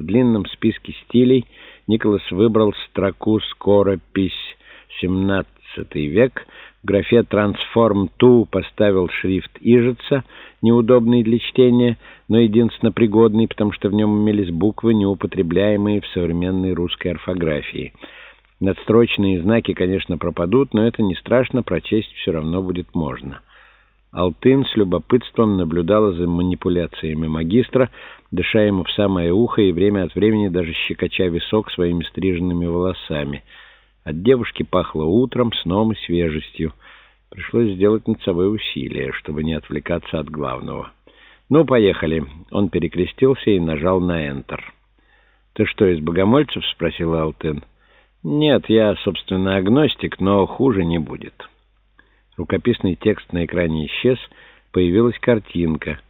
В длинном списке стилей Николас выбрал строку «Скоропись 17 век». В графе «Трансформ ту» поставил шрифт Ижица, неудобный для чтения, но единственно пригодный, потому что в нем имелись буквы, неупотребляемые в современной русской орфографии. Надстрочные знаки, конечно, пропадут, но это не страшно, прочесть все равно будет можно. Алтын с любопытством наблюдала за манипуляциями магистра, дыша ему в самое ухо и время от времени даже щекоча висок своими стриженными волосами. От девушки пахло утром, сном и свежестью. Пришлось сделать над собой усилие, чтобы не отвлекаться от главного. «Ну, поехали». Он перекрестился и нажал на «Enter». «Ты что, из богомольцев?» — спросил Алтын. «Нет, я, собственно, агностик, но хуже не будет». Рукописный текст на экране исчез, появилась картинка.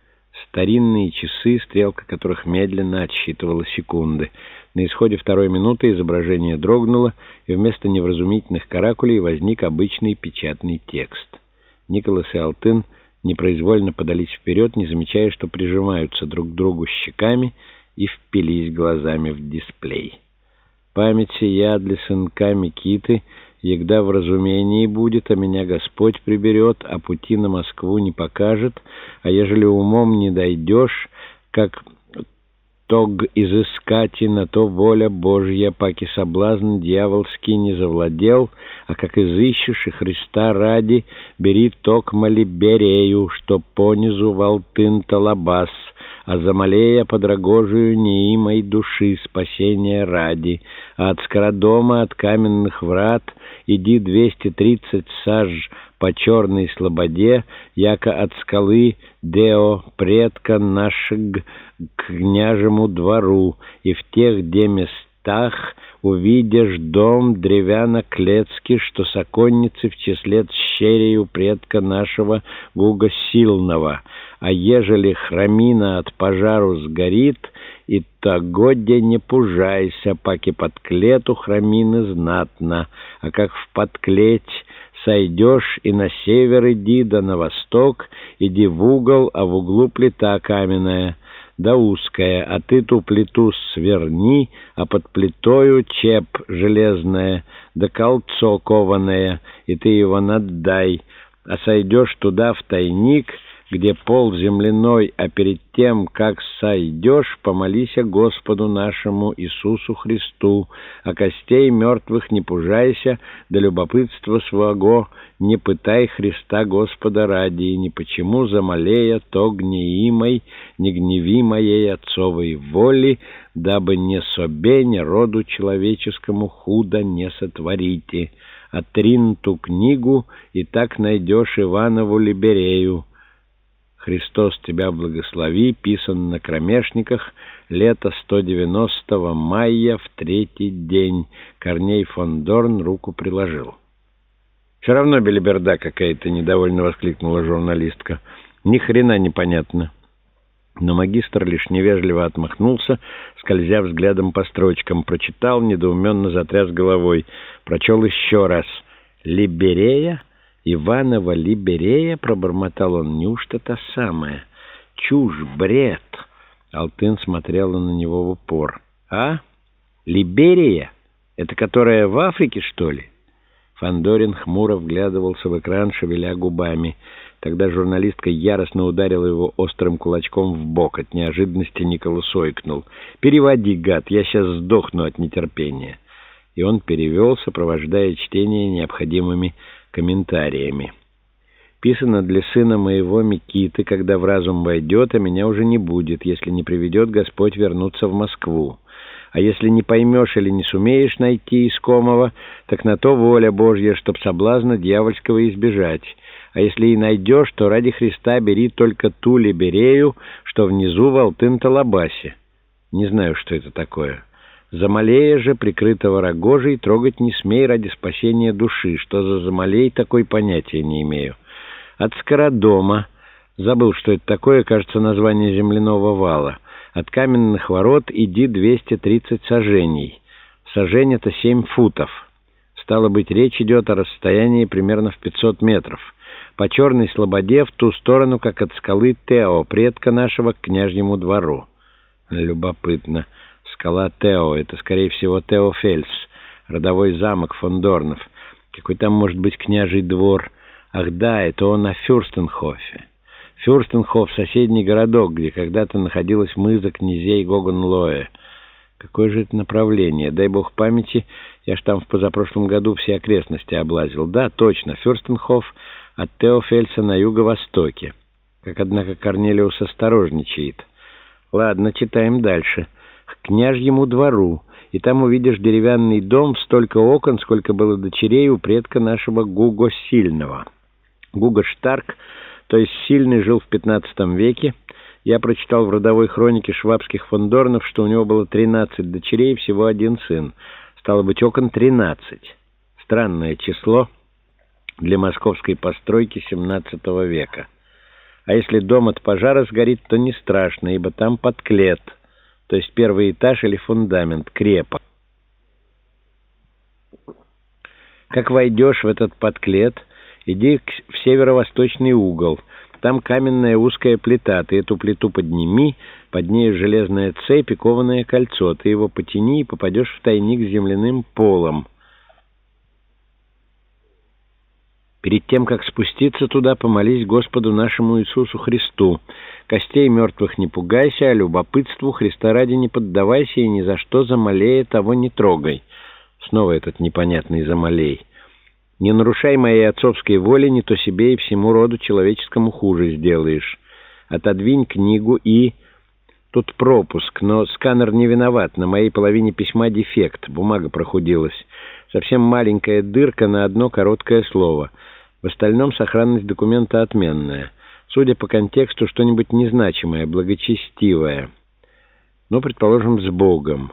Старинные часы, стрелка которых медленно отсчитывала секунды. На исходе второй минуты изображение дрогнуло, и вместо невразумительных каракулей возник обычный печатный текст. Николас и Алтын непроизвольно подались вперед, не замечая, что прижимаются друг к другу щеками и впились глазами в дисплей. Память сия для сынка Микиты — Егда в разумении будет, а меня Господь приберет, а пути на Москву не покажет, а ежели умом не дойдешь, как тог изыскати, на то воля Божья, паки соблазн дьяволский не завладел, а как изыщешь и Христа ради, бери ток молиберею, что понизу волтын талабас, а замалея подрогожую неимой души спасения ради, а от скородома, от каменных врат — иди двести тридцать саж по черной слободе, яко от скалы Део, предка наших к княжему двору, и в тех, где местах увидишь дом древяно-клецкий, что соконницы в числе щерею предка нашего Гуга Силного, а ежели храмина от пожару сгорит, и тогоде не пужайся, паки под клету храмины знатно, а как в подклеть сойдешь и на север иди, да на восток, иди в угол, а в углу плита каменная, да узкая, а ты ту плиту сверни, а под плитою чеп железное, да кольцо кованое, и ты его наддай, а сойдешь туда в тайник — где пол земляной, а перед тем, как сойдешь, помолись Господу нашему Иисусу Христу, а костей мертвых не пужайся, да любопытство своего не пытай Христа Господа ради, и ни почему замалея то гнеимой, не гневи моей отцовой воли, дабы не собе, ни роду человеческому худо не сотворите. Отрин ту книгу, и так найдешь Иванову Либерею, «Христос тебя благослови», писан на кромешниках, лето 190 мая в третий день. Корней фон Дорн руку приложил. «Все равно белиберда какая-то», — недовольно воскликнула журналистка. «Ни хрена непонятно». Но магистр лишь невежливо отмахнулся, скользя взглядом по строчкам. Прочитал, недоуменно затряс головой. Прочел еще раз. «Либерея?» Иванова Либерея, пробормотал он, неужто та самая? Чушь, бред. Алтын смотрела на него в упор. А? Либерия? Это которая в Африке, что ли? Фандорин хмуро вглядывался в экран, шевеля губами. Тогда журналистка яростно ударила его острым кулачком в бок. От неожиданности Николас ойкнул. «Переводи, гад, я сейчас сдохну от нетерпения». И он перевел, сопровождая чтение необходимыми комментариями. Писано для сына моего Микиты, когда в разум войдет, а меня уже не будет, если не приведет Господь вернуться в Москву. А если не поймешь или не сумеешь найти искомого, так на то воля Божья, чтоб соблазна дьявольского избежать. А если и найдешь, то ради Христа бери только ту либерею, что внизу в Алтын-Талабасе. Не знаю, что это такое». Замалея же, прикрытого рогожей, трогать не смей ради спасения души. Что за Замалей, такой понятия не имею. От Скородома, забыл, что это такое, кажется, название земляного вала. От каменных ворот иди 230 сажений. Сажень — это 7 футов. Стало быть, речь идет о расстоянии примерно в 500 метров. По черной слободе в ту сторону, как от скалы Тео, предка нашего к княжьему двору. Любопытно. Скала Тео — это, скорее всего, Теофельс, родовой замок фон Дорнов. Какой там может быть княжий двор? Ах да, это он на Фюрстенхофе. Фюрстенхоф — соседний городок, где когда-то находилась мыза князей Гогенлоя. Какое же это направление? Дай бог памяти, я ж там в позапрошлом году все окрестности облазил. Да, точно, Фюрстенхоф от Теофельса на юго-востоке. Как, однако, Корнелиус осторожничает. Ладно, читаем дальше. Княжьему двору, и там увидишь деревянный дом, столько окон, сколько было дочерей у предка нашего Гуго Сильного. Гуго Штарк, то есть Сильный, жил в 15 веке. Я прочитал в родовой хронике швабских фондорнов, что у него было 13 дочерей и всего один сын. Стало быть, окон 13. Странное число для московской постройки 17 века. А если дом от пожара сгорит, то не страшно, ибо там подклет, то есть первый этаж или фундамент, крепа. Как войдешь в этот подклет, иди в северо-восточный угол. Там каменная узкая плита. Ты эту плиту подними, под ней железная цепь и кованое кольцо. Ты его потяни и попадешь в тайник с земляным полом. Перед тем, как спуститься туда, помолись Господу нашему Иисусу Христу. Костей мертвых не пугайся, а любопытству Христа ради не поддавайся и ни за что замолея того не трогай. Снова этот непонятный замолей. Не нарушай моей отцовской воли, не то себе и всему роду человеческому хуже сделаешь. Отодвинь книгу и... Тут пропуск, но сканер не виноват. На моей половине письма дефект. Бумага прохудилась. Совсем маленькая дырка на одно короткое слово. В остальном сохранность документа отменная. Судя по контексту, что-нибудь незначимое, благочестивое. Ну, предположим, с Богом.